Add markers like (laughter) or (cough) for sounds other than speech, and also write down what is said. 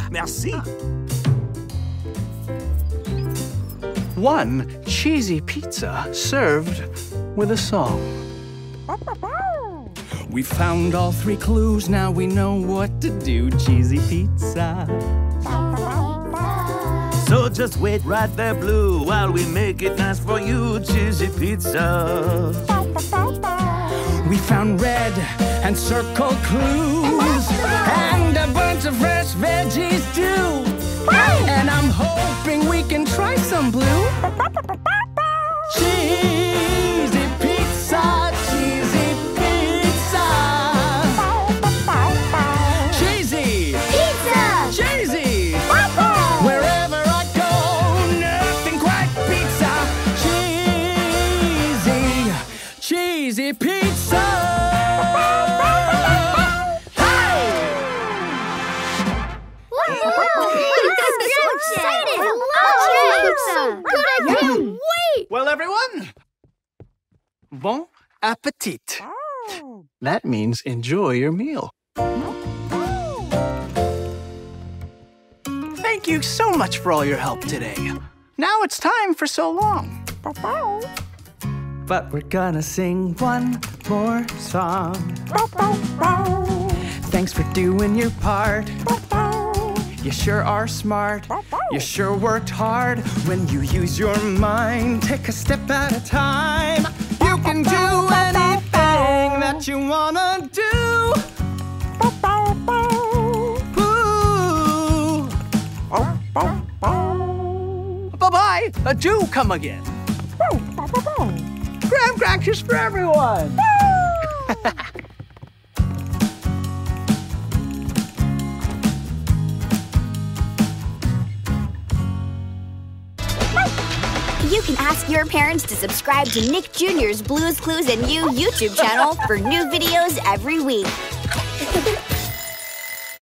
Ah, merci. One cheesy pizza served with a song. We found all three clues, now we know what to do. Cheesy pizza. So just wait right there, Blue, while we make it nice for you. Cheesy pizza. We found red and circle clues and a bunch of fresh veggies try some blue. Cheesy pizza, cheesy pizza. Cheesy, Pizza! cheesy. Wherever I go, nothing quite pizza. Cheesy, cheesy pizza. Everyone, bon appetit. That means enjoy your meal. Thank you so much for all your help today. Now it's time for so long. But we're gonna sing one more song. Thanks for doing your part. You sure are smart. You sure worked hard. When you use your mind, take a step at a time. You can do anything that you wanna do. Bye bye. Uh, do come again. Graham Crackers for everyone. (laughs) You can ask your parents to subscribe to Nick Jr.'s Blue's Clues and You YouTube channel for new videos every week. (laughs)